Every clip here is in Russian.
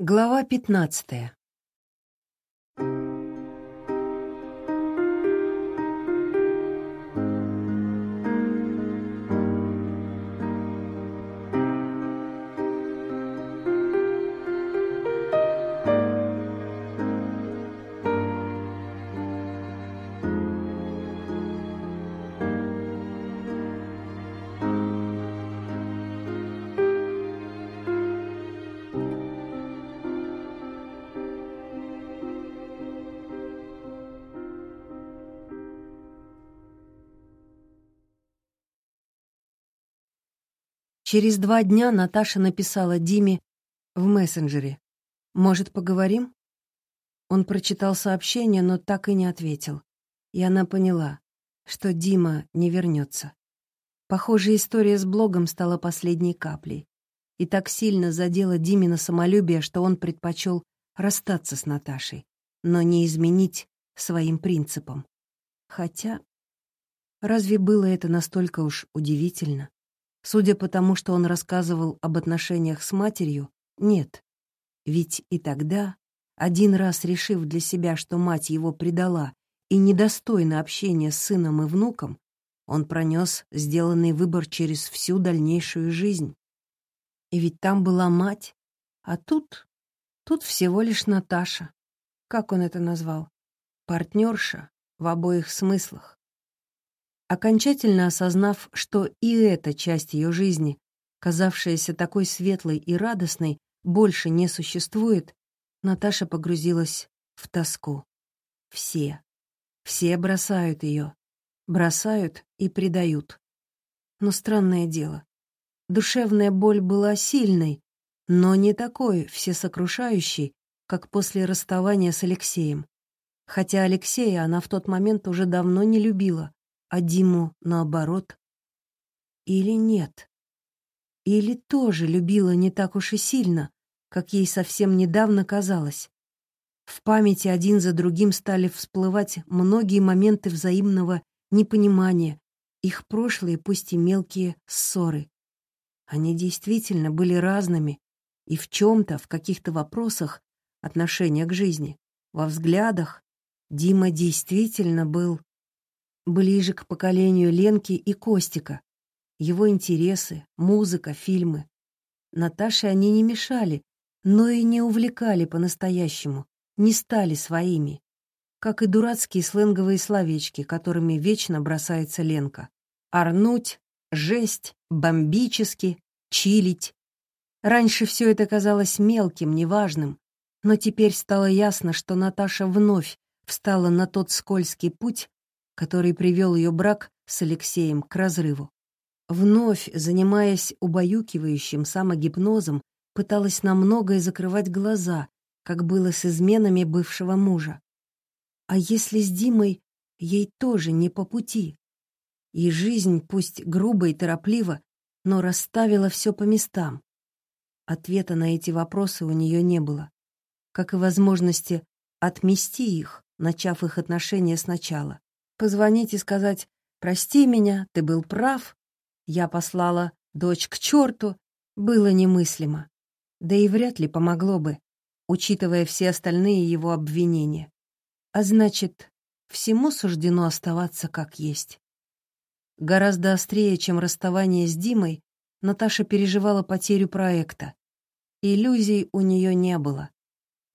Глава пятнадцатая. Через два дня Наташа написала Диме в мессенджере. «Может, поговорим?» Он прочитал сообщение, но так и не ответил. И она поняла, что Дима не вернется. Похоже, история с блогом стала последней каплей. И так сильно задела Димина самолюбие, что он предпочел расстаться с Наташей, но не изменить своим принципам. Хотя, разве было это настолько уж удивительно? Судя по тому, что он рассказывал об отношениях с матерью, нет. Ведь и тогда, один раз решив для себя, что мать его предала и недостойна общения с сыном и внуком, он пронес сделанный выбор через всю дальнейшую жизнь. И ведь там была мать, а тут... Тут всего лишь Наташа. Как он это назвал? Партнерша в обоих смыслах. Окончательно осознав, что и эта часть ее жизни, казавшаяся такой светлой и радостной, больше не существует, Наташа погрузилась в тоску. Все. Все бросают ее. Бросают и предают. Но странное дело. Душевная боль была сильной, но не такой всесокрушающей, как после расставания с Алексеем. Хотя Алексея она в тот момент уже давно не любила, а Диму наоборот? Или нет? Или тоже любила не так уж и сильно, как ей совсем недавно казалось? В памяти один за другим стали всплывать многие моменты взаимного непонимания, их прошлые, пусть и мелкие, ссоры. Они действительно были разными, и в чем-то, в каких-то вопросах отношения к жизни, во взглядах, Дима действительно был ближе к поколению Ленки и Костика. Его интересы, музыка, фильмы. Наташе они не мешали, но и не увлекали по-настоящему, не стали своими. Как и дурацкие сленговые словечки, которыми вечно бросается Ленка. Орнуть, жесть, бомбически, чилить. Раньше все это казалось мелким, неважным, но теперь стало ясно, что Наташа вновь встала на тот скользкий путь, который привел ее брак с Алексеем к разрыву. Вновь, занимаясь убаюкивающим самогипнозом, пыталась на многое закрывать глаза, как было с изменами бывшего мужа. А если с Димой ей тоже не по пути? И жизнь, пусть грубо и торопливо, но расставила все по местам. Ответа на эти вопросы у нее не было, как и возможности отмести их, начав их отношения сначала. Позвонить и сказать «Прости меня, ты был прав», я послала дочь к черту, было немыслимо. Да и вряд ли помогло бы, учитывая все остальные его обвинения. А значит, всему суждено оставаться как есть. Гораздо острее, чем расставание с Димой, Наташа переживала потерю проекта. Иллюзий у нее не было.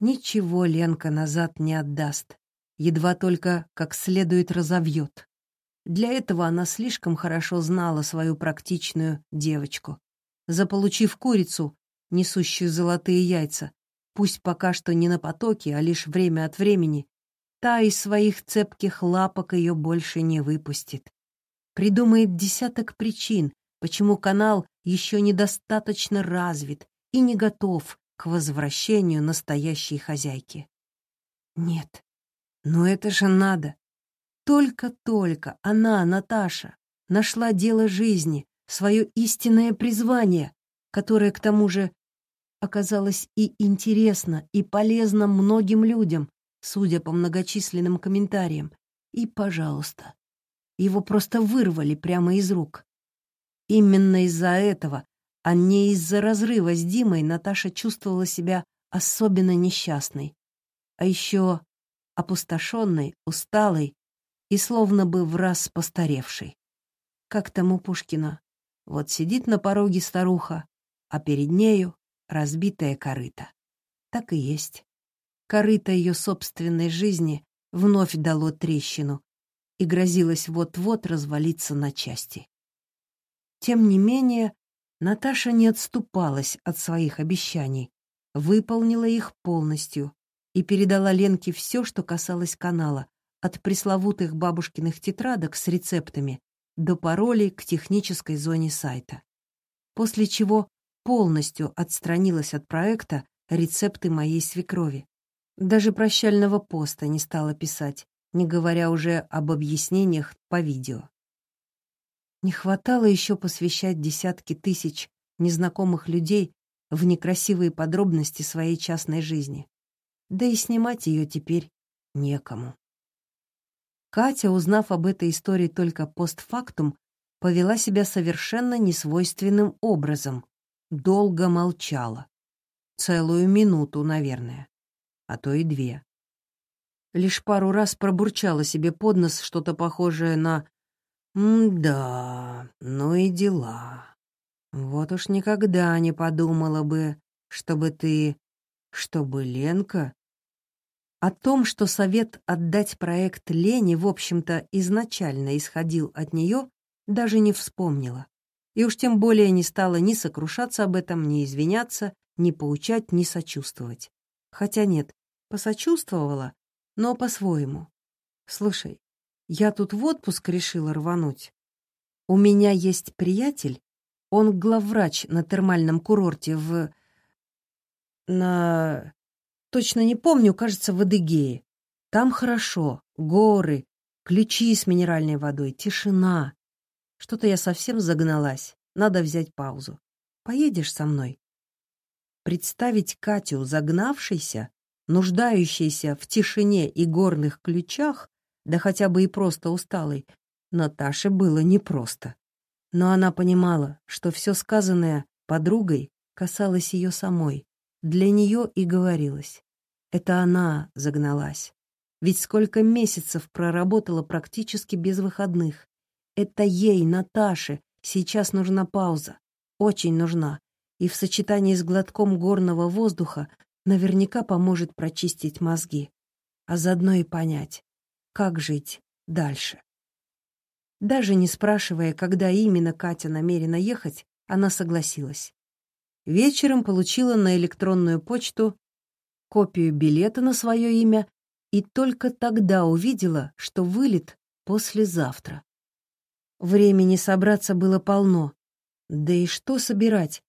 Ничего Ленка назад не отдаст едва только как следует разовьет. Для этого она слишком хорошо знала свою практичную девочку. Заполучив курицу, несущую золотые яйца, пусть пока что не на потоке, а лишь время от времени, та из своих цепких лапок ее больше не выпустит. Придумает десяток причин, почему канал еще недостаточно развит и не готов к возвращению настоящей хозяйки. Нет, но это же надо. Только-только она, Наташа, нашла дело жизни, свое истинное призвание, которое, к тому же, оказалось и интересно, и полезно многим людям, судя по многочисленным комментариям. И, пожалуйста, его просто вырвали прямо из рук. Именно из-за этого, а не из-за разрыва с Димой, Наташа чувствовала себя особенно несчастной, а еще опустошенной, усталой и словно бы в раз постаревшей. Как там у Пушкина. Вот сидит на пороге старуха, а перед нею разбитая корыта. Так и есть. Корыто ее собственной жизни вновь дало трещину и грозилось вот-вот развалиться на части. Тем не менее, Наташа не отступалась от своих обещаний, выполнила их полностью и передала Ленке все, что касалось канала, от пресловутых бабушкиных тетрадок с рецептами до паролей к технической зоне сайта. После чего полностью отстранилась от проекта рецепты моей свекрови. Даже прощального поста не стала писать, не говоря уже об объяснениях по видео. Не хватало еще посвящать десятки тысяч незнакомых людей в некрасивые подробности своей частной жизни. Да и снимать ее теперь некому. Катя, узнав об этой истории только постфактум, повела себя совершенно несвойственным образом. Долго молчала. Целую минуту, наверное. А то и две. Лишь пару раз пробурчала себе под нос что-то похожее на «М-да, ну и дела. Вот уж никогда не подумала бы, чтобы ты... чтобы Ленка о том, что совет отдать проект Лене, в общем-то, изначально исходил от нее, даже не вспомнила. И уж тем более не стала ни сокрушаться об этом, ни извиняться, ни поучать, ни сочувствовать. Хотя нет, посочувствовала, но по-своему. Слушай, я тут в отпуск решила рвануть. У меня есть приятель, он главврач на термальном курорте в... на... Точно не помню, кажется, в Адыгее. Там хорошо, горы, ключи с минеральной водой, тишина. Что-то я совсем загналась, надо взять паузу. Поедешь со мной? Представить Катю загнавшейся, нуждающейся в тишине и горных ключах, да хотя бы и просто усталой, Наташе было непросто. Но она понимала, что все сказанное подругой касалось ее самой, для нее и говорилось. Это она загналась. Ведь сколько месяцев проработала практически без выходных. Это ей, Наташе, сейчас нужна пауза. Очень нужна. И в сочетании с глотком горного воздуха наверняка поможет прочистить мозги. А заодно и понять, как жить дальше. Даже не спрашивая, когда именно Катя намерена ехать, она согласилась. Вечером получила на электронную почту копию билета на свое имя и только тогда увидела, что вылет послезавтра. Времени собраться было полно. Да и что собирать?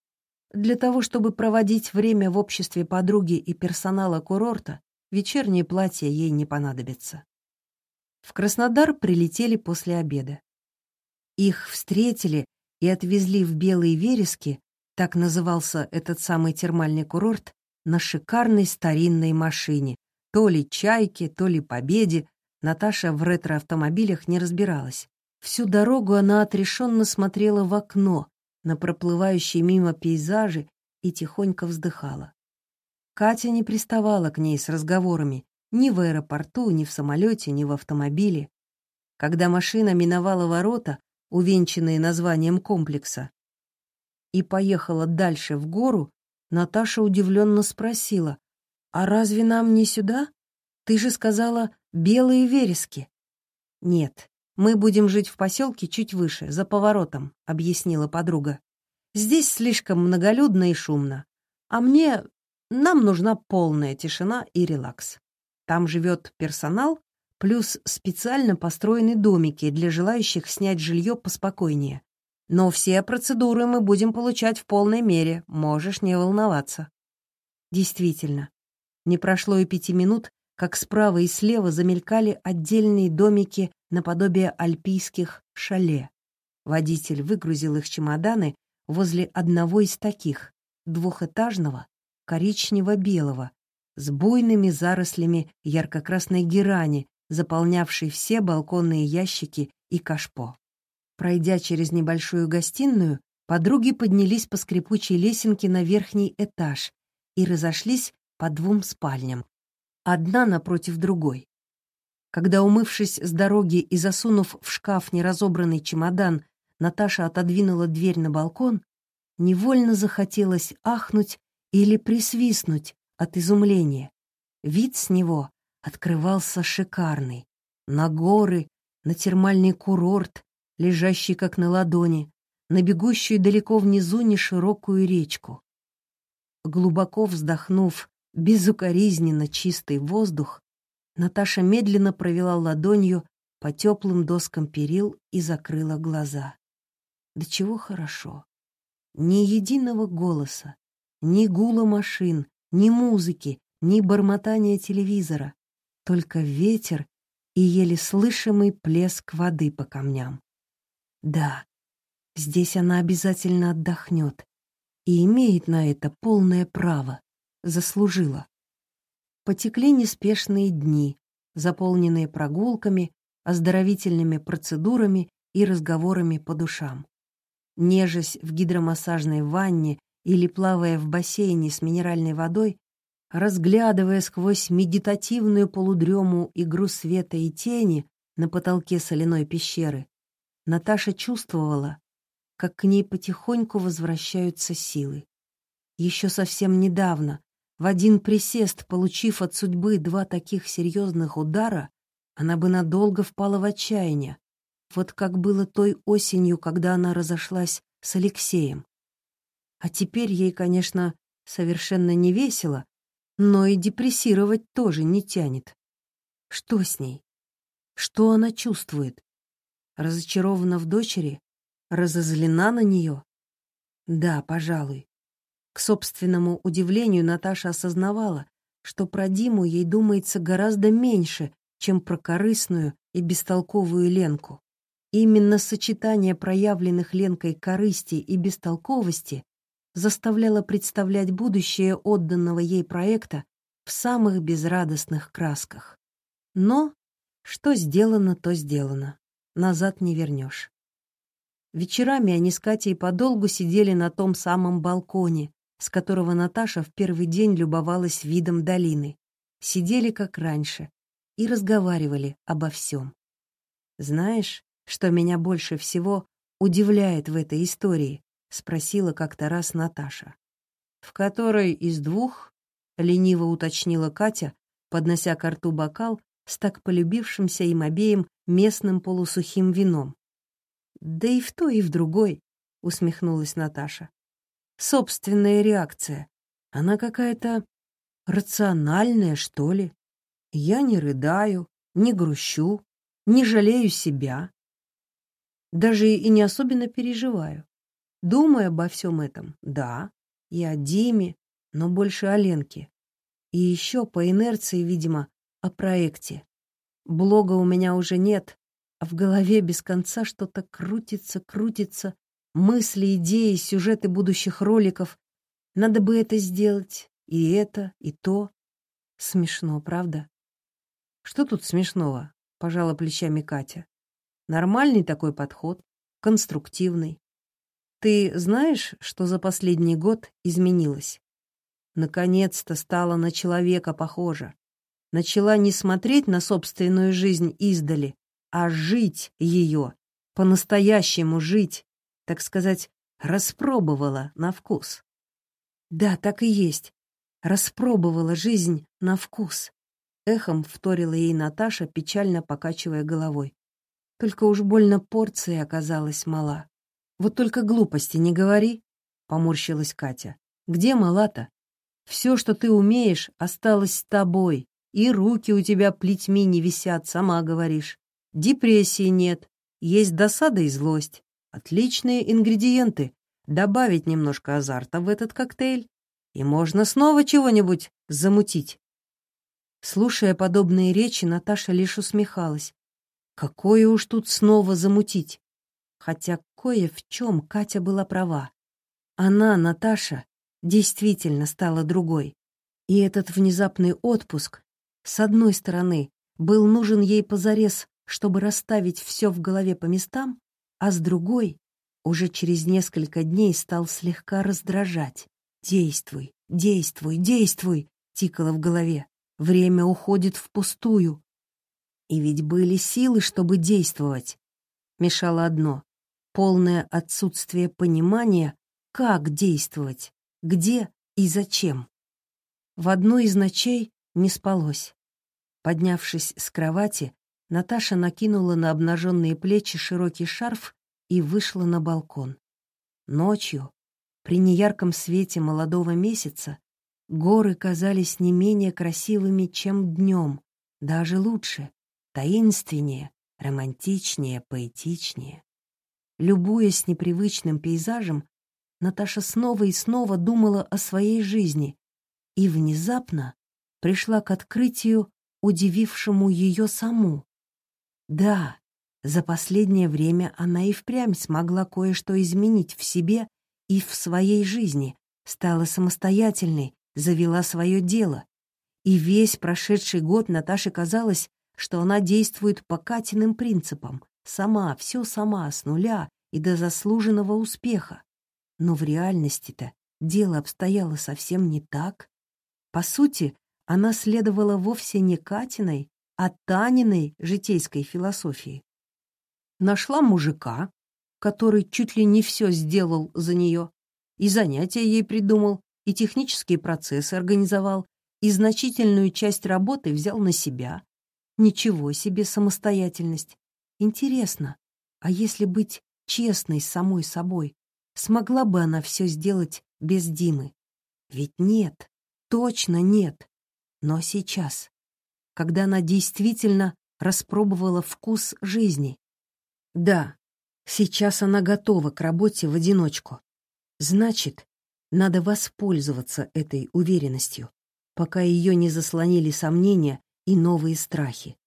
Для того, чтобы проводить время в обществе подруги и персонала курорта, вечернее платье ей не понадобится. В Краснодар прилетели после обеда. Их встретили и отвезли в Белые Верески так назывался этот самый термальный курорт, на шикарной старинной машине. То ли «Чайке», то ли «Победе». Наташа в ретро-автомобилях не разбиралась. Всю дорогу она отрешенно смотрела в окно на проплывающие мимо пейзажи и тихонько вздыхала. Катя не приставала к ней с разговорами ни в аэропорту, ни в самолете, ни в автомобиле. Когда машина миновала ворота, увенчанные названием комплекса, и поехала дальше в гору, Наташа удивленно спросила, «А разве нам не сюда? Ты же сказала белые верески». «Нет, мы будем жить в поселке чуть выше, за поворотом», — объяснила подруга. «Здесь слишком многолюдно и шумно, а мне... нам нужна полная тишина и релакс. Там живет персонал, плюс специально построены домики для желающих снять жилье поспокойнее. Но все процедуры мы будем получать в полной мере, можешь не волноваться. Действительно, не прошло и пяти минут, как справа и слева замелькали отдельные домики наподобие альпийских шале. Водитель выгрузил их чемоданы возле одного из таких, двухэтажного, коричнево-белого, с буйными зарослями ярко-красной герани, заполнявшей все балконные ящики и кашпо. Пройдя через небольшую гостиную, подруги поднялись по скрипучей лесенке на верхний этаж и разошлись по двум спальням, одна напротив другой. Когда, умывшись с дороги и засунув в шкаф неразобранный чемодан, Наташа отодвинула дверь на балкон, невольно захотелось ахнуть или присвистнуть от изумления. Вид с него открывался шикарный. На горы, на термальный курорт, лежащий как на ладони, на бегущую далеко внизу неширокую речку. Глубоко вздохнув безукоризненно чистый воздух, Наташа медленно провела ладонью по теплым доскам перил и закрыла глаза. Да чего хорошо. Ни единого голоса, ни гула машин, ни музыки, ни бормотания телевизора, только ветер и еле слышимый плеск воды по камням. Да, здесь она обязательно отдохнет и имеет на это полное право, заслужила. Потекли неспешные дни, заполненные прогулками, оздоровительными процедурами и разговорами по душам. Нежась в гидромассажной ванне или плавая в бассейне с минеральной водой, разглядывая сквозь медитативную полудрему игру света и тени на потолке соляной пещеры, Наташа чувствовала, как к ней потихоньку возвращаются силы. Еще совсем недавно, в один присест, получив от судьбы два таких серьезных удара, она бы надолго впала в отчаяние, вот как было той осенью, когда она разошлась с Алексеем. А теперь ей, конечно, совершенно не весело, но и депрессировать тоже не тянет. Что с ней? Что она чувствует? Разочарована в дочери? Разозлена на нее? Да, пожалуй. К собственному удивлению Наташа осознавала, что про Диму ей думается гораздо меньше, чем про корыстную и бестолковую Ленку. Именно сочетание проявленных Ленкой корысти и бестолковости заставляло представлять будущее отданного ей проекта в самых безрадостных красках. Но что сделано, то сделано. Назад не вернешь. Вечерами они с Катей подолгу сидели на том самом балконе, с которого Наташа в первый день любовалась видом долины. Сидели как раньше и разговаривали обо всем. Знаешь, что меня больше всего удивляет в этой истории?» — спросила как-то раз Наташа. «В которой из двух?» — лениво уточнила Катя, поднося к рту бокал с так полюбившимся им обеим местным полусухим вином. «Да и в той, и в другой», — усмехнулась Наташа. «Собственная реакция. Она какая-то рациональная, что ли. Я не рыдаю, не грущу, не жалею себя. Даже и не особенно переживаю. Думаю обо всем этом, да, и о Диме, но больше о Ленке. И еще по инерции, видимо, о проекте. Блога у меня уже нет, а в голове без конца что-то крутится, крутится, мысли, идеи, сюжеты будущих роликов. Надо бы это сделать, и это, и то. Смешно, правда? Что тут смешного? Пожала плечами Катя. Нормальный такой подход, конструктивный. Ты знаешь, что за последний год изменилось? Наконец-то стала на человека похожа. Начала не смотреть на собственную жизнь издали, а жить ее, по-настоящему жить, так сказать, распробовала на вкус. Да, так и есть. Распробовала жизнь на вкус. Эхом вторила ей Наташа, печально покачивая головой. Только уж больно порции оказалась мала. Вот только глупости не говори, — поморщилась Катя. Где мала-то? Все, что ты умеешь, осталось с тобой, и руки у тебя плетьми не висят, сама говоришь. Депрессии нет, есть досада и злость. Отличные ингредиенты. Добавить немножко азарта в этот коктейль, и можно снова чего-нибудь замутить. Слушая подобные речи, Наташа лишь усмехалась. Какое уж тут снова замутить? Хотя кое в чем Катя была права. Она, Наташа, действительно стала другой. И этот внезапный отпуск, с одной стороны, был нужен ей позарез, чтобы расставить все в голове по местам, а с другой, уже через несколько дней стал слегка раздражать. «Действуй, действуй, действуй!» тикало в голове. Время уходит впустую. И ведь были силы, чтобы действовать. Мешало одно — полное отсутствие понимания, как действовать, где и зачем. В одну из ночей не спалось. Поднявшись с кровати, Наташа накинула на обнаженные плечи широкий шарф и вышла на балкон. Ночью, при неярком свете молодого месяца, горы казались не менее красивыми, чем днем, даже лучше, таинственнее, романтичнее, поэтичнее. Любуясь непривычным пейзажем, Наташа снова и снова думала о своей жизни и внезапно пришла к открытию, удивившему ее саму. Да, за последнее время она и впрямь смогла кое-что изменить в себе и в своей жизни, стала самостоятельной, завела свое дело. И весь прошедший год Наташе казалось, что она действует по Катиным принципам, сама, все сама, с нуля и до заслуженного успеха. Но в реальности-то дело обстояло совсем не так. По сути, она следовала вовсе не Катиной, а Таниной житейской философии. Нашла мужика, который чуть ли не все сделал за нее, и занятия ей придумал, и технические процессы организовал, и значительную часть работы взял на себя. Ничего себе самостоятельность. Интересно, а если быть честной с самой собой, смогла бы она все сделать без Димы? Ведь нет, точно нет. Но сейчас, когда она действительно распробовала вкус жизни. Да, сейчас она готова к работе в одиночку. Значит, надо воспользоваться этой уверенностью, пока ее не заслонили сомнения и новые страхи.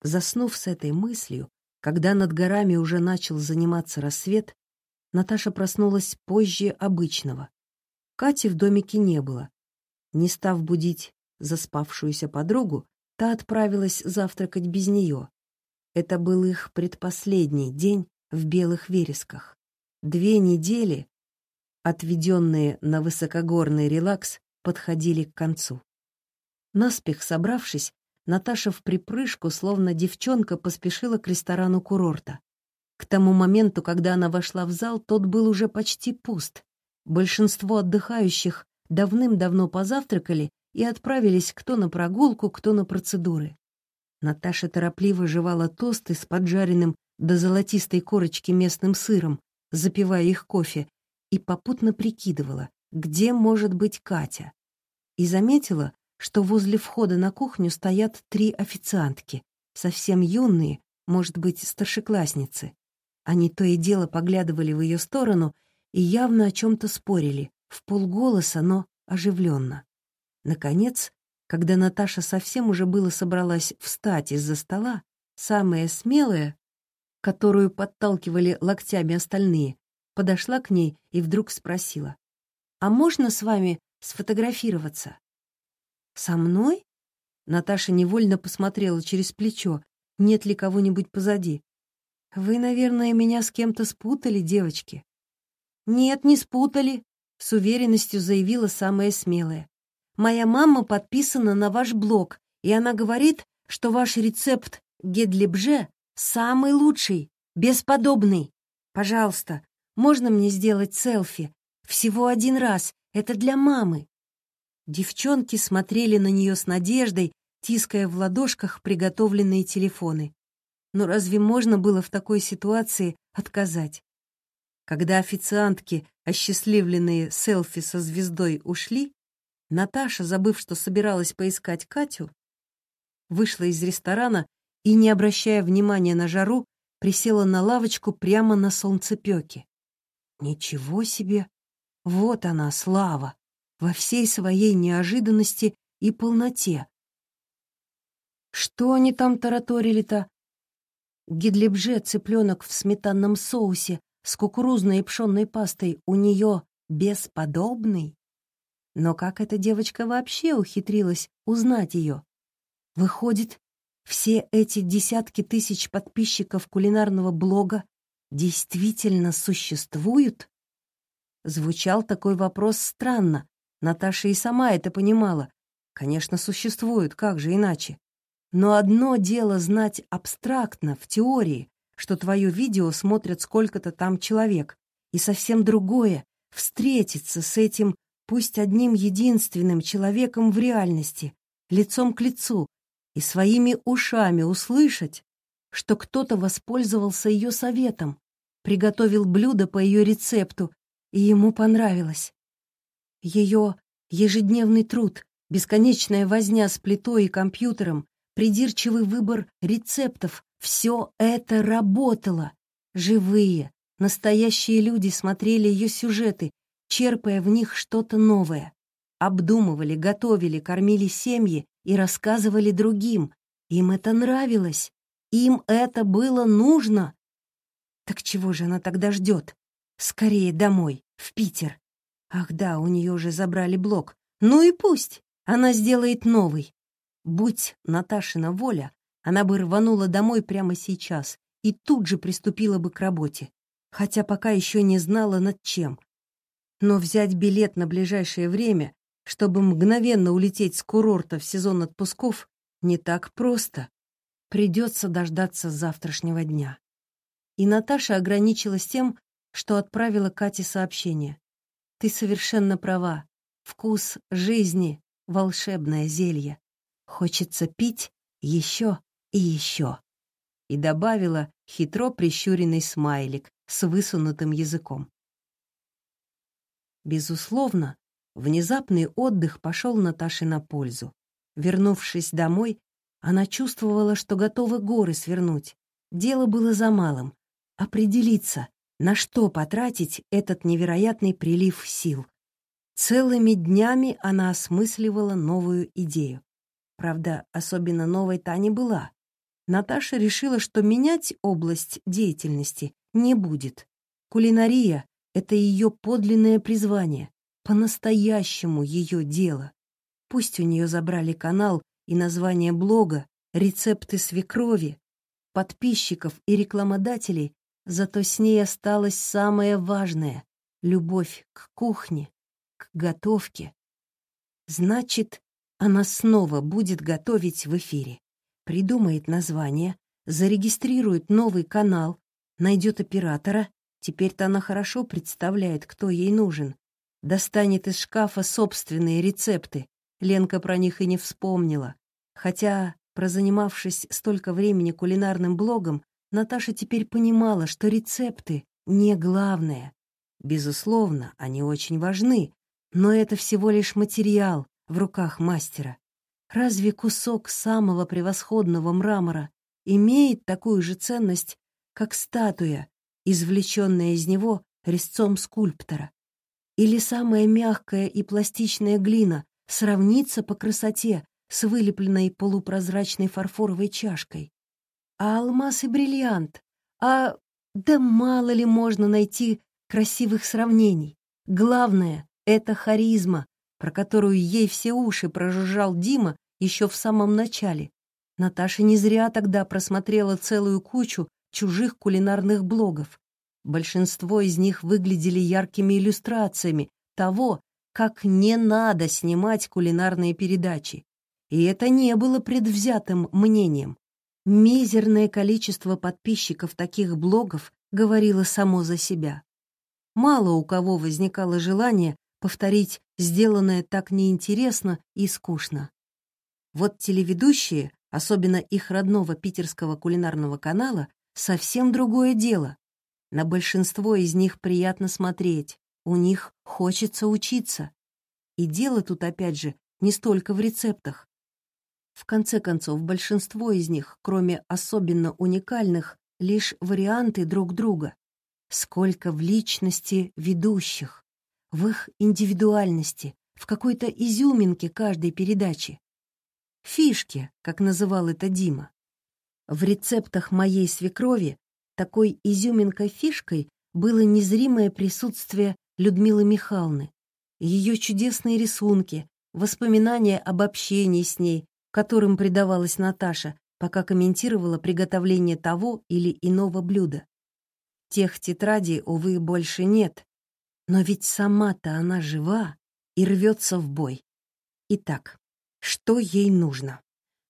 Заснув с этой мыслью, когда над горами уже начал заниматься рассвет, Наташа проснулась позже обычного. Кати в домике не было. Не став будить заспавшуюся подругу, та отправилась завтракать без нее. Это был их предпоследний день в белых вересках. Две недели, отведенные на высокогорный релакс, подходили к концу. Наспех собравшись, Наташа в припрыжку, словно девчонка, поспешила к ресторану курорта. К тому моменту, когда она вошла в зал, тот был уже почти пуст. Большинство отдыхающих давным-давно позавтракали и отправились кто на прогулку, кто на процедуры. Наташа торопливо жевала тосты с поджаренным до золотистой корочки местным сыром, запивая их кофе, и попутно прикидывала, где может быть Катя. И заметила, что возле входа на кухню стоят три официантки, совсем юные, может быть, старшеклассницы. Они то и дело поглядывали в ее сторону и явно о чем-то спорили, в полголоса, но оживленно. Наконец, когда Наташа совсем уже было собралась встать из-за стола, самая смелая, которую подталкивали локтями остальные, подошла к ней и вдруг спросила, «А можно с вами сфотографироваться?» «Со мной?» Наташа невольно посмотрела через плечо, нет ли кого-нибудь позади. «Вы, наверное, меня с кем-то спутали, девочки?» «Нет, не спутали», — с уверенностью заявила самая смелая. Моя мама подписана на ваш блог, и она говорит, что ваш рецепт гедлибже самый лучший, бесподобный. Пожалуйста, можно мне сделать селфи? Всего один раз. Это для мамы. Девчонки смотрели на нее с надеждой, тиская в ладошках приготовленные телефоны. Но разве можно было в такой ситуации отказать? Когда официантки, осчастливленные селфи со звездой, ушли, Наташа, забыв, что собиралась поискать Катю, вышла из ресторана и, не обращая внимания на жару, присела на лавочку прямо на солнцепёке. Ничего себе! Вот она, слава, во всей своей неожиданности и полноте. Что они там тараторили-то? Гидлебже, цыпленок в сметанном соусе с кукурузной и пшенной пастой, у нее бесподобный. Но как эта девочка вообще ухитрилась узнать ее? Выходит, все эти десятки тысяч подписчиков кулинарного блога действительно существуют? Звучал такой вопрос странно. Наташа и сама это понимала. Конечно, существуют, как же иначе. Но одно дело знать абстрактно, в теории, что твое видео смотрят сколько-то там человек, и совсем другое — встретиться с этим пусть одним единственным человеком в реальности, лицом к лицу, и своими ушами услышать, что кто-то воспользовался ее советом, приготовил блюдо по ее рецепту, и ему понравилось. Ее ежедневный труд, бесконечная возня с плитой и компьютером, придирчивый выбор рецептов — все это работало. Живые, настоящие люди смотрели ее сюжеты, черпая в них что-то новое. Обдумывали, готовили, кормили семьи и рассказывали другим. Им это нравилось. Им это было нужно. Так чего же она тогда ждет? Скорее домой, в Питер. Ах да, у нее уже забрали блок. Ну и пусть. Она сделает новый. Будь Наташина воля, она бы рванула домой прямо сейчас и тут же приступила бы к работе, хотя пока еще не знала над чем. Но взять билет на ближайшее время, чтобы мгновенно улететь с курорта в сезон отпусков, не так просто. Придется дождаться завтрашнего дня. И Наташа ограничилась тем, что отправила Кате сообщение. «Ты совершенно права. Вкус жизни волшебное зелье. Хочется пить еще и еще. И добавила хитро прищуренный смайлик с высунутым языком. Безусловно, внезапный отдых пошел Наташе на пользу. Вернувшись домой, она чувствовала, что готова горы свернуть. Дело было за малым — определиться, на что потратить этот невероятный прилив сил. Целыми днями она осмысливала новую идею. Правда, особенно новой та не была. Наташа решила, что менять область деятельности не будет. Кулинария — это ее подлинное призвание, по-настоящему ее дело. Пусть у нее забрали канал и название блога, рецепты свекрови, подписчиков и рекламодателей, зато с ней осталось самое важное — любовь к кухне, к готовке. Значит, она снова будет готовить в эфире. Придумает название, зарегистрирует новый канал, найдет оператора. Теперь-то она хорошо представляет, кто ей нужен. Достанет из шкафа собственные рецепты. Ленка про них и не вспомнила. Хотя, прозанимавшись столько времени кулинарным блогом, Наташа теперь понимала, что рецепты не главное. Безусловно, они очень важны, но это всего лишь материал в руках мастера. Разве кусок самого превосходного мрамора имеет такую же ценность, как статуя, извлеченная из него резцом скульптора? Или самая мягкая и пластичная глина сравнится по красоте с вылепленной полупрозрачной фарфоровой чашкой? А алмаз и бриллиант? А да мало ли можно найти красивых сравнений. Главное это харизма, про которую ей все уши прожужжал Дима еще в самом начале. Наташа не зря тогда просмотрела целую кучу чужих кулинарных блогов. Большинство из них выглядели яркими иллюстрациями того, как не надо снимать кулинарные передачи. И это не было предвзятым мнением. Мизерное количество подписчиков таких блогов говорило само за себя. Мало у кого возникало желание повторить сделанное так неинтересно и скучно. Вот телеведущие, особенно их родного питерского кулинарного канала, совсем другое дело. На большинство из них приятно смотреть, у них хочется учиться. И дело тут, опять же, не столько в рецептах. В конце концов, большинство из них, кроме особенно уникальных, лишь варианты друг друга. Сколько в личности ведущих в их индивидуальности, в какой-то изюминке каждой передачи. Фишки, как называл это Дима. В рецептах моей свекрови такой изюминкой-фишкой было незримое присутствие Людмилы Михайловны, ее чудесные рисунки, воспоминания об общении с ней, которым предавалась Наташа, пока комментировала приготовление того или иного блюда. Тех тетрадей, увы, больше нет, но ведь сама-то она жива и рвется в бой. Итак, что ей нужно.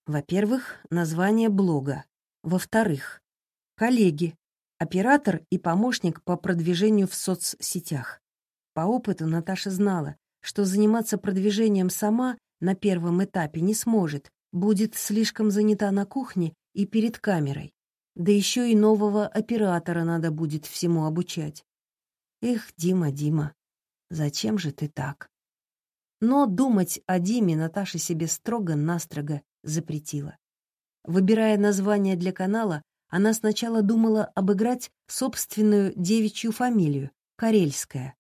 Во-первых, название блога. Во-вторых, коллеги, оператор и помощник по продвижению в соцсетях. По опыту Наташа знала, что заниматься продвижением сама на первом этапе не сможет, будет слишком занята на кухне и перед камерой. Да еще и нового оператора надо будет всему обучать. Эх, Дима, Дима, зачем же ты так? Но думать о Диме Наташа себе строго-настрого запретила. Выбирая название для канала, она сначала думала обыграть собственную девичью фамилию — Карельская.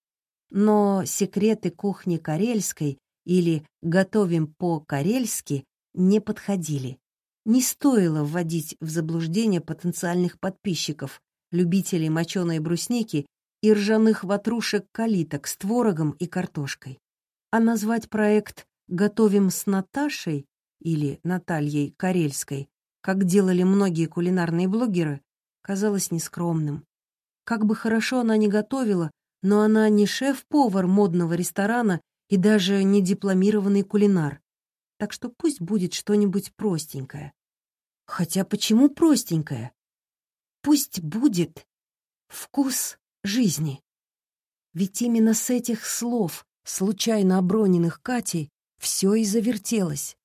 Но секреты кухни Карельской или «готовим по-карельски» не подходили. Не стоило вводить в заблуждение потенциальных подписчиков, любителей моченой брусники и ржаных ватрушек-калиток с творогом и картошкой. А назвать проект «Готовим с Наташей» или Натальей Карельской, как делали многие кулинарные блогеры, казалось нескромным. Как бы хорошо она ни готовила, но она не шеф-повар модного ресторана и даже не дипломированный кулинар. Так что пусть будет что-нибудь простенькое. Хотя почему простенькое? Пусть будет вкус жизни. Ведь именно с этих слов, случайно оброненных Катей, все и завертелось.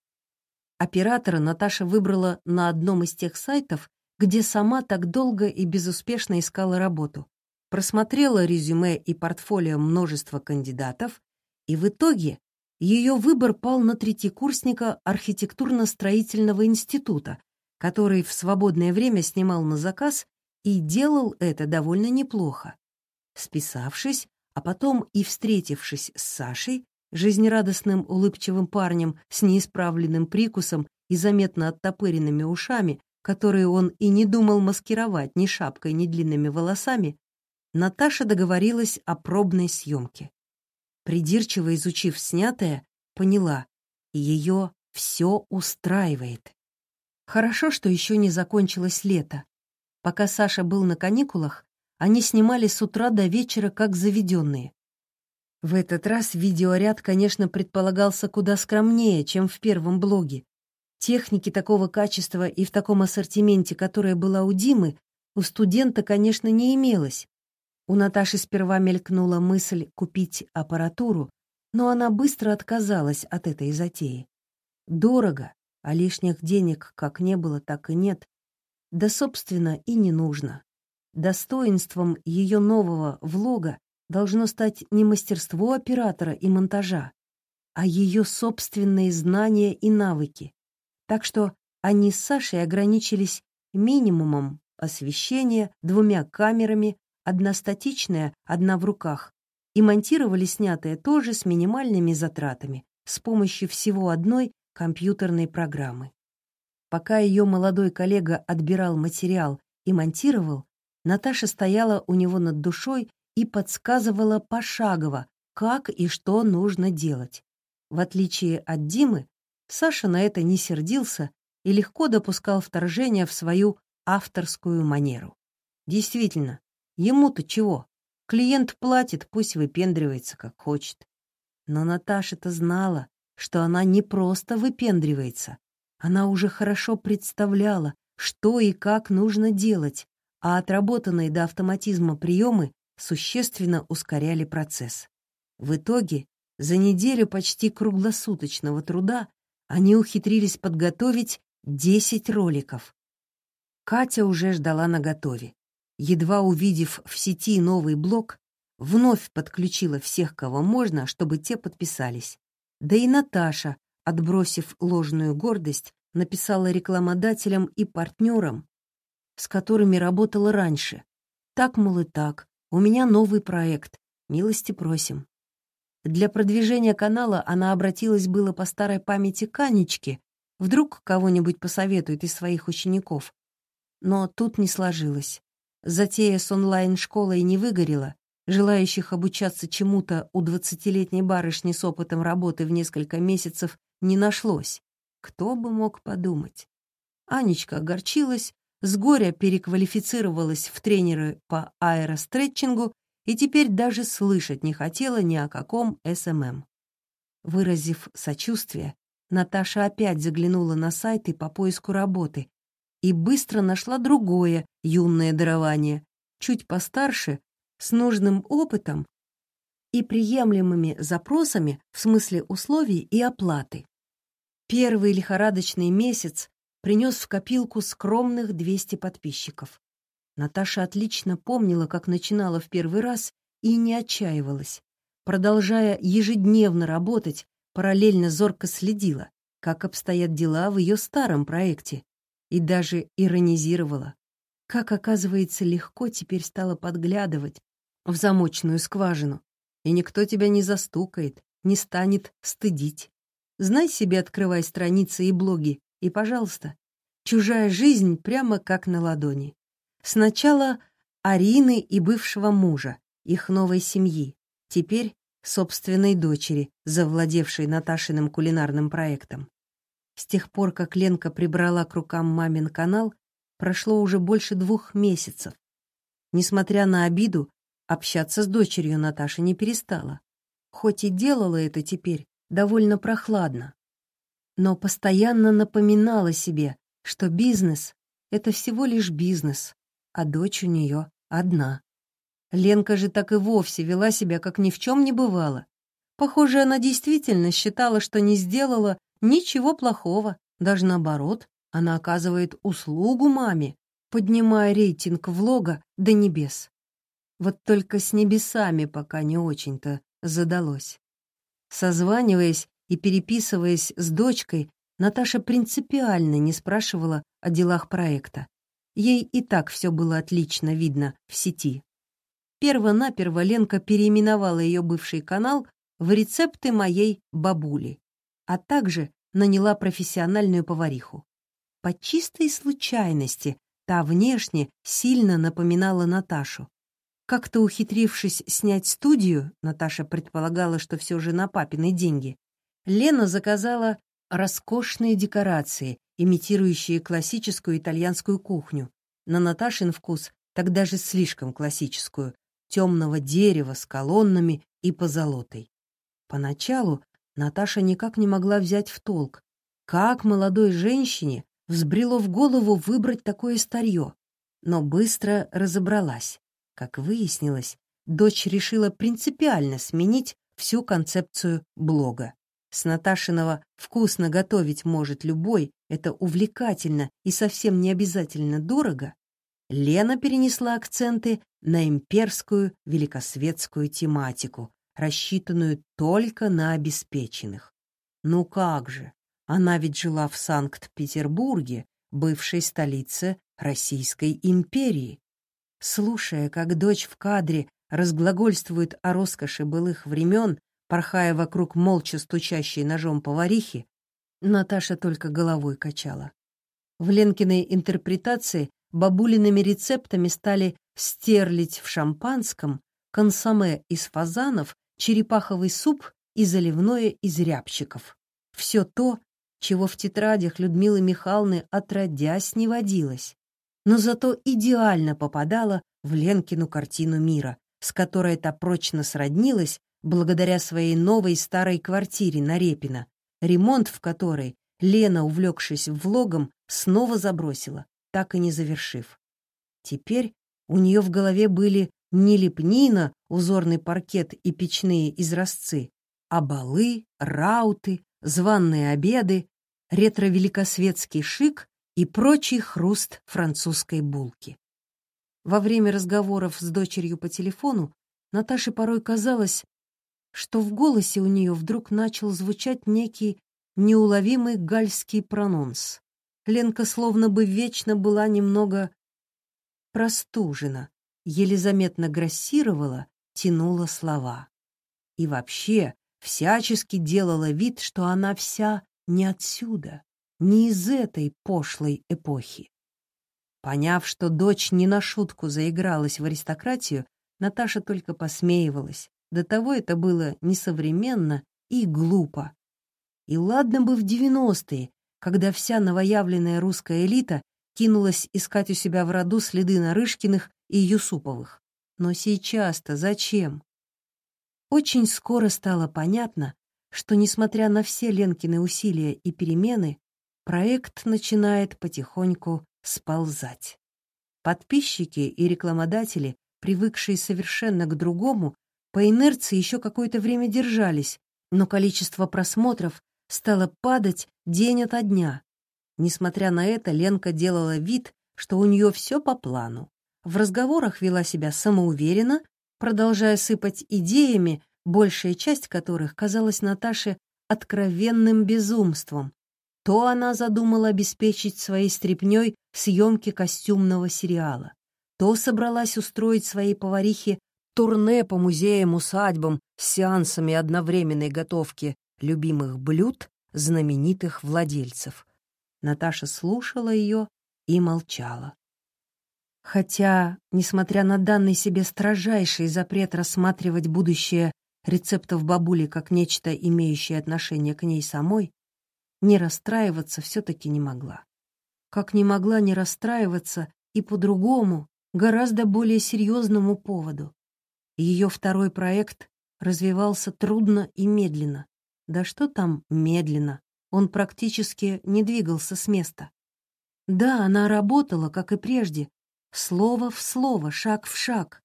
Оператора Наташа выбрала на одном из тех сайтов, где сама так долго и безуспешно искала работу. Просмотрела резюме и портфолио множества кандидатов, и в итоге ее выбор пал на третьекурсника архитектурно-строительного института, который в свободное время снимал на заказ и делал это довольно неплохо. Списавшись, а потом и встретившись с Сашей, жизнерадостным улыбчивым парнем с неисправленным прикусом и заметно оттопыренными ушами, которые он и не думал маскировать ни шапкой, ни длинными волосами, Наташа договорилась о пробной съемке. Придирчиво изучив снятое, поняла, ее все устраивает. Хорошо, что еще не закончилось лето. Пока Саша был на каникулах, они снимали с утра до вечера как заведенные. В этот раз видеоряд, конечно, предполагался куда скромнее, чем в первом блоге. Техники такого качества и в таком ассортименте, которая была у Димы, у студента, конечно, не имелось. У Наташи сперва мелькнула мысль купить аппаратуру, но она быстро отказалась от этой затеи. Дорого, а лишних денег как не было, так и нет. Да, собственно, и не нужно. Достоинством ее нового влога должно стать не мастерство оператора и монтажа, а ее собственные знания и навыки. Так что они с Сашей ограничились минимумом освещения, двумя камерами, одна статичная, одна в руках, и монтировали снятое тоже с минимальными затратами, с помощью всего одной компьютерной программы. Пока ее молодой коллега отбирал материал и монтировал, Наташа стояла у него над душой и подсказывала пошагово, как и что нужно делать. В отличие от Димы, Саша на это не сердился и легко допускал вторжение в свою авторскую манеру. Действительно, Ему-то чего? Клиент платит, пусть выпендривается, как хочет. Но Наташа-то знала, что она не просто выпендривается. Она уже хорошо представляла, что и как нужно делать, а отработанные до автоматизма приемы существенно ускоряли процесс. В итоге, за неделю почти круглосуточного труда они ухитрились подготовить 10 роликов. Катя уже ждала наготове едва увидев в сети новый блог, вновь подключила всех, кого можно, чтобы те подписались. Да и Наташа, отбросив ложную гордость, написала рекламодателям и партнерам, с которыми работала раньше. Так, мол, и так, у меня новый проект, милости просим. Для продвижения канала она обратилась было по старой памяти к Анечке, вдруг кого-нибудь посоветует из своих учеников. Но тут не сложилось. Затея с онлайн-школой не выгорела, желающих обучаться чему-то у двадцатилетней барышни с опытом работы в несколько месяцев не нашлось. Кто бы мог подумать? Анечка огорчилась, с горя переквалифицировалась в тренеры по аэростретчингу и теперь даже слышать не хотела ни о каком SMM. Выразив сочувствие, Наташа опять заглянула на сайты по поиску работы и быстро нашла другое юное дарование, чуть постарше, с нужным опытом и приемлемыми запросами в смысле условий и оплаты. Первый лихорадочный месяц принес в копилку скромных 200 подписчиков. Наташа отлично помнила, как начинала в первый раз и не отчаивалась. Продолжая ежедневно работать, параллельно зорко следила, как обстоят дела в ее старом проекте, и даже иронизировала. Как, оказывается, легко теперь стало подглядывать в замочную скважину, и никто тебя не застукает, не станет стыдить. Знай себе, открывай страницы и блоги, и, пожалуйста, чужая жизнь прямо как на ладони. Сначала Арины и бывшего мужа, их новой семьи, теперь собственной дочери, завладевшей Наташиным кулинарным проектом. С тех пор, как Ленка прибрала к рукам мамин канал, прошло уже больше двух месяцев. Несмотря на обиду, общаться с дочерью Наташа не перестала. Хоть и делала это теперь довольно прохладно. Но постоянно напоминала себе, что бизнес — это всего лишь бизнес, а дочь у нее одна. Ленка же так и вовсе вела себя, как ни в чем не бывало. Похоже, она действительно считала, что не сделала ничего плохого, даже наоборот, она оказывает услугу маме, поднимая рейтинг влога до небес. Вот только с небесами пока не очень-то задалось. Созваниваясь и переписываясь с дочкой, Наташа принципиально не спрашивала о делах проекта. Ей и так все было отлично видно в сети. Перво-наперво Ленка переименовала ее бывший канал в «Рецепты моей бабули», а также наняла профессиональную повариху. По чистой случайности та внешне сильно напоминала Наташу. Как-то ухитрившись снять студию, Наташа предполагала, что все же на папины деньги, Лена заказала роскошные декорации, имитирующие классическую итальянскую кухню. На Наташин вкус так даже слишком классическую, темного дерева с колоннами и позолотой. Поначалу Наташа никак не могла взять в толк, как молодой женщине взбрело в голову выбрать такое старье, но быстро разобралась. Как выяснилось, дочь решила принципиально сменить всю концепцию блога. С Наташиного «вкусно готовить может любой», это увлекательно и совсем не обязательно дорого, Лена перенесла акценты на имперскую великосветскую тематику, рассчитанную только на обеспеченных. Ну как же, она ведь жила в Санкт-Петербурге, бывшей столице Российской империи. Слушая, как дочь в кадре разглагольствует о роскоши былых времен, порхая вокруг молча стучащей ножом поварихи, Наташа только головой качала. В Ленкиной интерпретации бабулиными рецептами стали стерлить в шампанском, консоме из фазанов, черепаховый суп и заливное из рябчиков. Все то, чего в тетрадях Людмилы Михайловны отродясь не водилось, но зато идеально попадало в Ленкину картину мира, с которой та прочно сроднилась благодаря своей новой старой квартире на Репино, ремонт в которой Лена, увлекшись влогом, снова забросила, так и не завершив. Теперь у нее в голове были не лепнина, узорный паркет и печные изразцы, а балы, рауты, званные обеды, ретро-великосветский шик и прочий хруст французской булки. Во время разговоров с дочерью по телефону Наташе порой казалось, что в голосе у нее вдруг начал звучать некий неуловимый гальский прононс. Ленка словно бы вечно была немного простужена, еле заметно грассировала, тянула слова. И вообще всячески делала вид, что она вся не отсюда, не из этой пошлой эпохи. Поняв, что дочь не на шутку заигралась в аристократию, Наташа только посмеивалась, до того это было несовременно и глупо. И ладно бы в девяностые, когда вся новоявленная русская элита кинулась искать у себя в роду следы Нарышкиных и Юсуповых. Но сейчас-то зачем? Очень скоро стало понятно, что, несмотря на все Ленкины усилия и перемены, проект начинает потихоньку сползать. Подписчики и рекламодатели, привыкшие совершенно к другому, по инерции еще какое-то время держались, но количество просмотров стало падать день ото дня. Несмотря на это, Ленка делала вид, что у нее все по плану. В разговорах вела себя самоуверенно, продолжая сыпать идеями, большая часть которых казалась Наташе откровенным безумством. То она задумала обеспечить своей стряпнёй съемки костюмного сериала, то собралась устроить своей поварихе турне по музеям-усадьбам с сеансами одновременной готовки любимых блюд знаменитых владельцев. Наташа слушала ее и молчала. Хотя, несмотря на данный себе строжайший запрет рассматривать будущее рецептов бабули как нечто, имеющее отношение к ней самой, не расстраиваться все-таки не могла. Как не могла не расстраиваться и по другому, гораздо более серьезному поводу. Ее второй проект развивался трудно и медленно. Да что там медленно? Он практически не двигался с места. Да, она работала, как и прежде, слово в слово, шаг в шаг.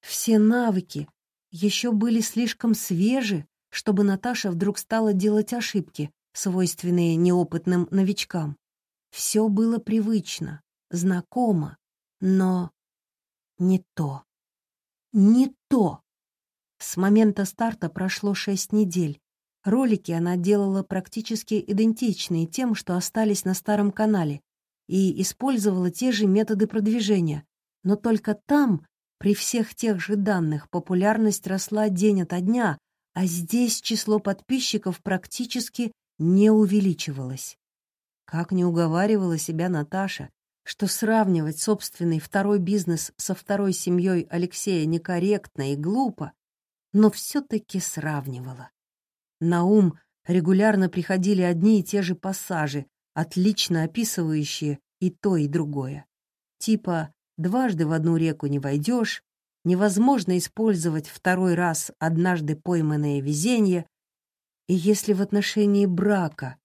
Все навыки еще были слишком свежи, чтобы Наташа вдруг стала делать ошибки, свойственные неопытным новичкам. Все было привычно, знакомо, но не то. Не то. С момента старта прошло шесть недель. Ролики она делала практически идентичные тем, что остались на старом канале, и использовала те же методы продвижения. Но только там, при всех тех же данных, популярность росла день ото дня, а здесь число подписчиков практически не увеличивалось. Как не уговаривала себя Наташа, что сравнивать собственный второй бизнес со второй семьей Алексея некорректно и глупо, но все-таки сравнивала. На ум регулярно приходили одни и те же пассажи, отлично описывающие и то, и другое. Типа «дважды в одну реку не войдешь», «невозможно использовать второй раз однажды пойманное везение», и если в отношении брака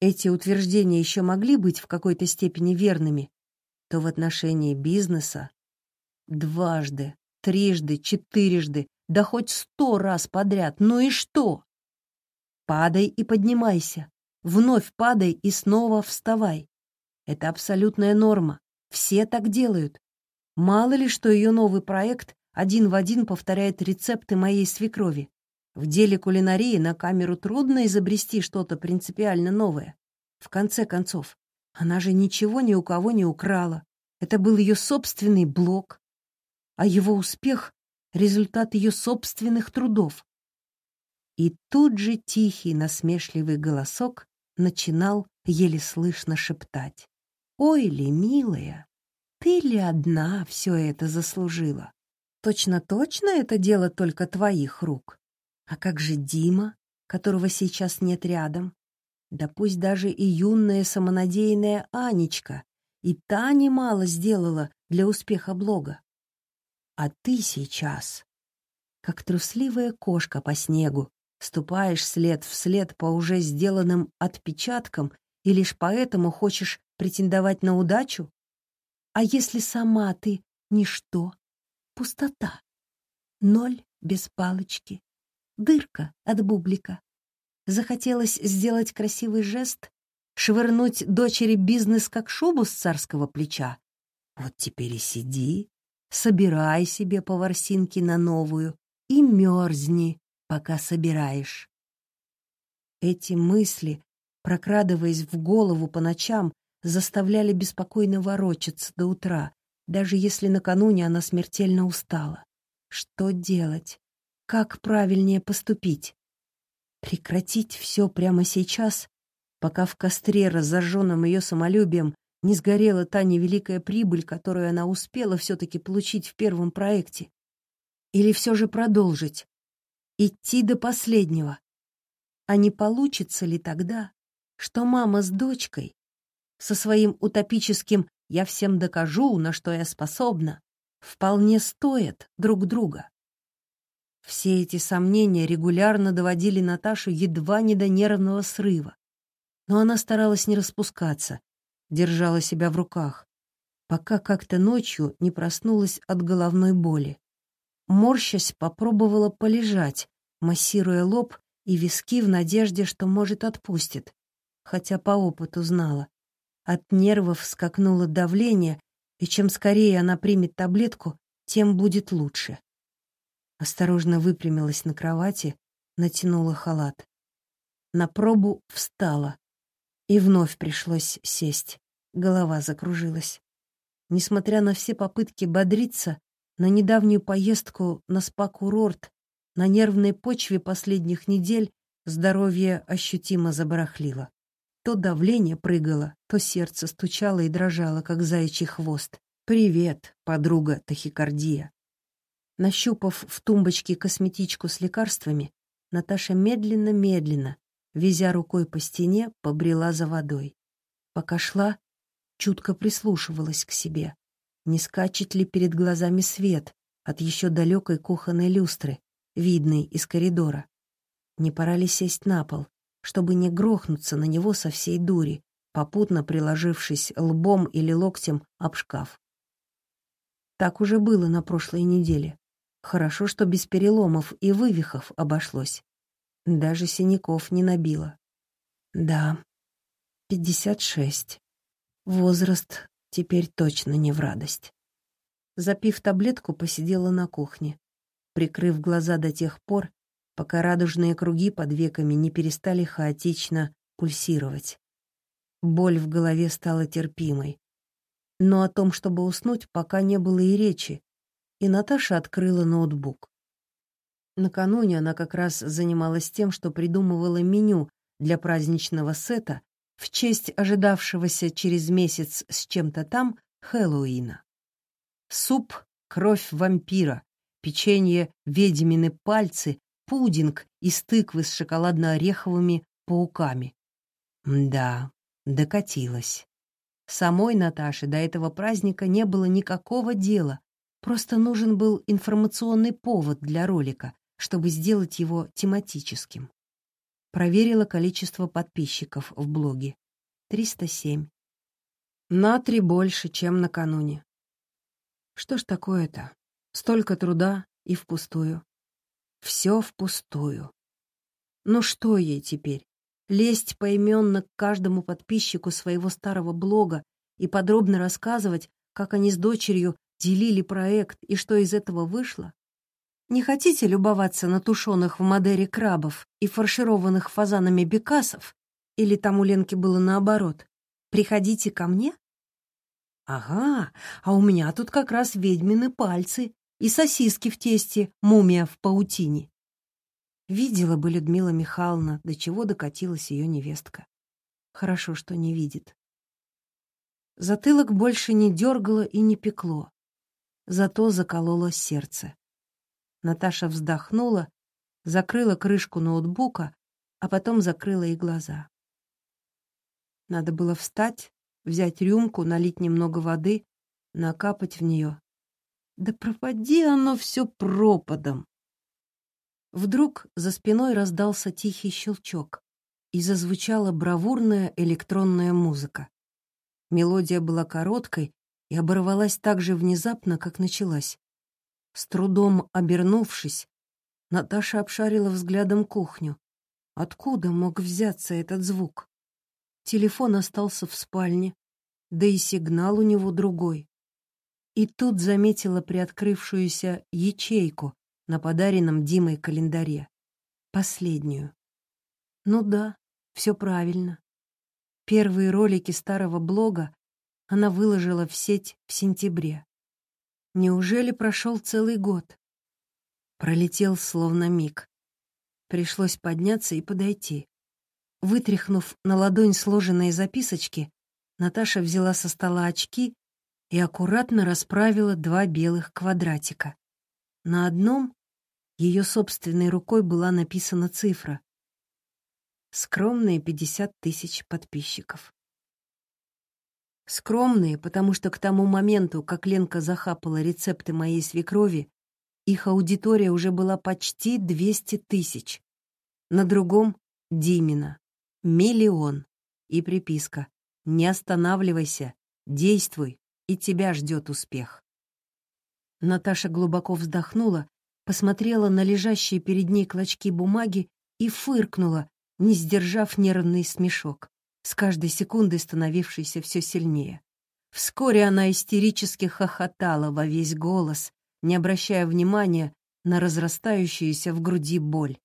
эти утверждения еще могли быть в какой-то степени верными, то в отношении бизнеса дважды, трижды, четырежды, да хоть сто раз подряд, ну и что? Падай и поднимайся, вновь падай и снова вставай. Это абсолютная норма, все так делают. Мало ли, что ее новый проект один в один повторяет рецепты моей свекрови. В деле кулинарии на камеру трудно изобрести что-то принципиально новое. В конце концов, она же ничего ни у кого не украла. Это был ее собственный блог, а его успех — результат ее собственных трудов. И тут же тихий насмешливый голосок начинал еле слышно шептать. «Ой ли, милая, ты ли одна все это заслужила? Точно-точно это дело только твоих рук? А как же Дима, которого сейчас нет рядом? Да пусть даже и юная самонадеянная Анечка, и та немало сделала для успеха блога. А ты сейчас, как трусливая кошка по снегу, ступаешь след в след по уже сделанным отпечаткам и лишь поэтому хочешь претендовать на удачу? А если сама ты ничто, пустота, ноль без палочки, дырка от бублика? Захотелось сделать красивый жест, швырнуть дочери бизнес как шубу с царского плеча. Вот теперь и сиди, собирай себе поварсинки на новую и мерзни, пока собираешь. Эти мысли, прокрадываясь в голову по ночам, заставляли беспокойно ворочаться до утра, даже если накануне она смертельно устала. Что делать? Как правильнее поступить? Прекратить все прямо сейчас, пока в костре, разожженном ее самолюбием, не сгорела та невеликая прибыль, которую она успела все-таки получить в первом проекте? Или все же продолжить? Идти до последнего? А не получится ли тогда, что мама с дочкой со своим утопическим «я всем докажу, на что я способна», вполне стоят друг друга? Все эти сомнения регулярно доводили Наташу едва не до нервного срыва. Но она старалась не распускаться, держала себя в руках, пока как-то ночью не проснулась от головной боли. Морщась, попробовала полежать, массируя лоб и виски в надежде, что, может, отпустит, хотя по опыту знала. От нервов скакнуло давление, и чем скорее она примет таблетку, тем будет лучше. Осторожно выпрямилась на кровати, натянула халат. На пробу встала. И вновь пришлось сесть. Голова закружилась. Несмотря на все попытки бодриться, на недавнюю поездку на спа-курорт, на нервной почве последних недель здоровье ощутимо забарахлило. То давление прыгало, то сердце стучало и дрожало, как заячий хвост. «Привет, подруга тахикардия». Нащупав в тумбочке косметичку с лекарствами, Наташа медленно-медленно, везя рукой по стене, побрела за водой. Пока шла, чутко прислушивалась к себе. Не скачет ли перед глазами свет от еще далекой кухонной люстры, видной из коридора? Не пора ли сесть на пол, чтобы не грохнуться на него со всей дури, попутно приложившись лбом или локтем об шкаф. Так уже было на прошлой неделе. Хорошо, что без переломов и вывихов обошлось. Даже синяков не набило. Да, пятьдесят шесть. Возраст теперь точно не в радость. Запив таблетку, посидела на кухне, прикрыв глаза до тех пор, пока радужные круги под веками не перестали хаотично пульсировать. Боль в голове стала терпимой. Но о том, чтобы уснуть, пока не было и речи, и Наташа открыла ноутбук. Накануне она как раз занималась тем, что придумывала меню для праздничного сета в честь ожидавшегося через месяц с чем-то там Хэллоуина. Суп «Кровь вампира», печенье «Ведьмины пальцы» пудинг из тыквы с шоколадно-ореховыми пауками. Да, докатилась. Самой Наташе до этого праздника не было никакого дела, просто нужен был информационный повод для ролика, чтобы сделать его тематическим. Проверила количество подписчиков в блоге. 307. На три больше, чем накануне. Что ж такое-то? Столько труда и впустую. Все впустую. Ну что ей теперь? Лезть поименно к каждому подписчику своего старого блога и подробно рассказывать, как они с дочерью делили проект и что из этого вышло? Не хотите любоваться на тушеных в Мадере крабов и фаршированных фазанами бекасов? Или там у Ленки было наоборот? Приходите ко мне? Ага, а у меня тут как раз ведьмины пальцы и сосиски в тесте, мумия в паутине. Видела бы Людмила Михайловна, до чего докатилась ее невестка. Хорошо, что не видит. Затылок больше не дергало и не пекло. Зато закололо сердце. Наташа вздохнула, закрыла крышку ноутбука, а потом закрыла и глаза. Надо было встать, взять рюмку, налить немного воды, накапать в нее да пропади оно все пропадом. Вдруг за спиной раздался тихий щелчок, и зазвучала бравурная электронная музыка. Мелодия была короткой и оборвалась так же внезапно, как началась. С трудом обернувшись, Наташа обшарила взглядом кухню. Откуда мог взяться этот звук? Телефон остался в спальне, да и сигнал у него другой. И тут заметила приоткрывшуюся ячейку на подаренном Димой календаре. Последнюю. Ну да, все правильно. Первые ролики старого блога она выложила в сеть в сентябре. Неужели прошел целый год? Пролетел словно миг. Пришлось подняться и подойти. Вытряхнув на ладонь сложенные записочки, Наташа взяла со стола очки и аккуратно расправила два белых квадратика. На одном ее собственной рукой была написана цифра. Скромные пятьдесят тысяч подписчиков. Скромные, потому что к тому моменту, как Ленка захапала рецепты моей свекрови, их аудитория уже была почти 200 тысяч. На другом — Димина. Миллион. И приписка. Не останавливайся, действуй, и тебя ждет успех. Наташа глубоко вздохнула, посмотрела на лежащие перед ней клочки бумаги и фыркнула, не сдержав нервный смешок, с каждой секундой становившийся все сильнее. Вскоре она истерически хохотала во весь голос, не обращая внимания на разрастающуюся в груди боль.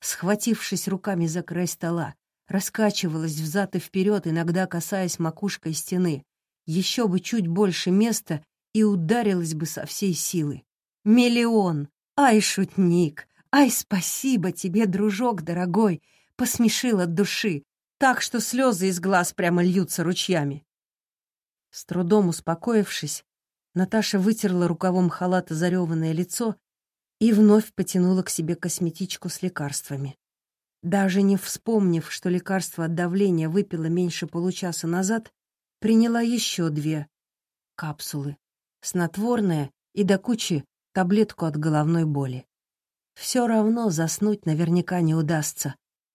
Схватившись руками за край стола, раскачивалась взад и вперед, иногда касаясь макушкой стены. Еще бы чуть больше места и ударилась бы со всей силы. Миллион! Ай, шутник! Ай, спасибо тебе, дружок дорогой! Посмешил от души, так что слезы из глаз прямо льются ручьями. С трудом успокоившись, Наташа вытерла рукавом халата зареванное лицо и вновь потянула к себе косметичку с лекарствами. Даже не вспомнив, что лекарство от давления выпила меньше получаса назад, приняла еще две капсулы, снотворное и до кучи таблетку от головной боли. Все равно заснуть наверняка не удастся,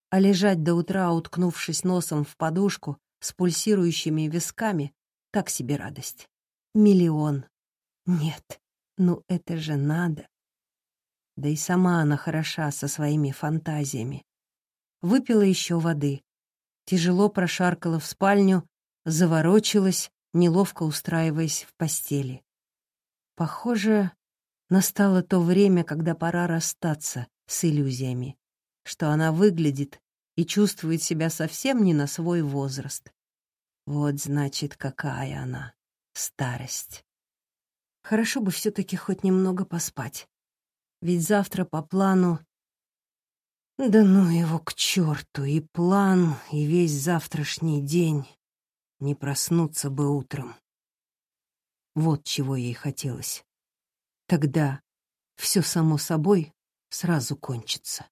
а лежать до утра, уткнувшись носом в подушку с пульсирующими висками, так себе радость. Миллион. Нет, ну это же надо. Да и сама она хороша со своими фантазиями. Выпила еще воды. Тяжело прошаркала в спальню, заворочилась, неловко устраиваясь в постели. Похоже, настало то время, когда пора расстаться с иллюзиями, что она выглядит и чувствует себя совсем не на свой возраст. Вот, значит, какая она, старость. Хорошо бы все-таки хоть немного поспать. Ведь завтра по плану... Да ну его к черту, и план, и весь завтрашний день. Не проснуться бы утром. Вот чего ей хотелось. Тогда все само собой сразу кончится.